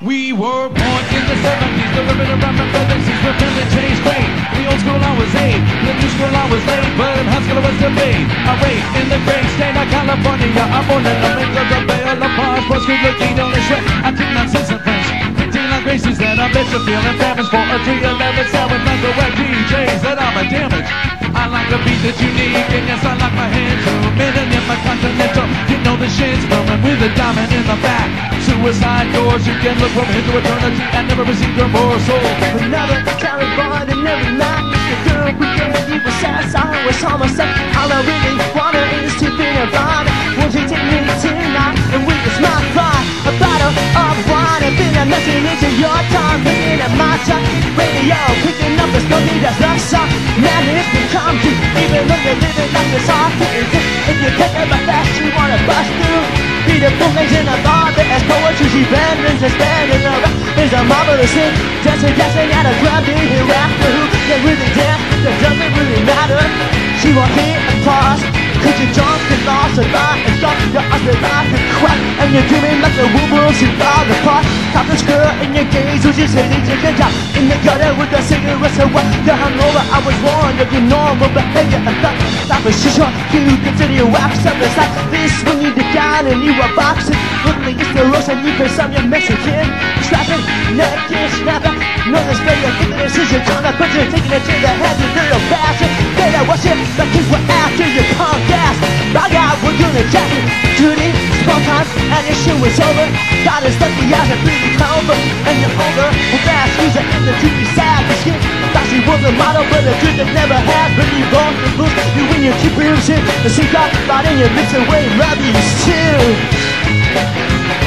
We were born in the 70s, the delivering around from the 60s, pretending changed grade. The old school I was eight, the new school I was late, but in high school I was debate. I rate in the great state of California. I'm born in the lake of the Bay of La Paz, but school looking like that I bet you're feeling damaged for a 311 sound with microwave DJs that I'm a damage. I like the beat that you need, and yes, I like my hands zooming in my continental. You know the shit's coming with a diamond in the back. Suicide doors, you can look from here to eternity and never receive your morsel. Oh. Another Taliban and every night Radio picking up the smoky that's love song Man it's become you Even though you're living like this hard If you take it back fast you wanna bust through. Beautiful things in a bar that has poetry She bends and spans and the rap is a marvelous thing. Dancing, dancing at a club in hereafter Who can really dance, that doesn't really matter. She won't hit applause Cause you're drunk and lost a lot And stop your eyes with life and crack And you're dreaming like the wolves who fall apart Top the skirt in your gaze Who's just to the top In the gutter with the cigarettes so what The hungover I was warned of your normal behavior And that life is too short You your wax up It's like this when you down and you are boxing Looking against the ropes and you face on your Mexican Strapping, and snapping No display of thickness is your tongue But you're taking it to the head You little bastard Better watch it The kids were and your over. God is lucky as a pretty over And you're over Well, fast user in the you sad as shit Thought she was a model, but a truth that never had. But you won't lose, you win your keep your shit The secret right in your lips and way love you too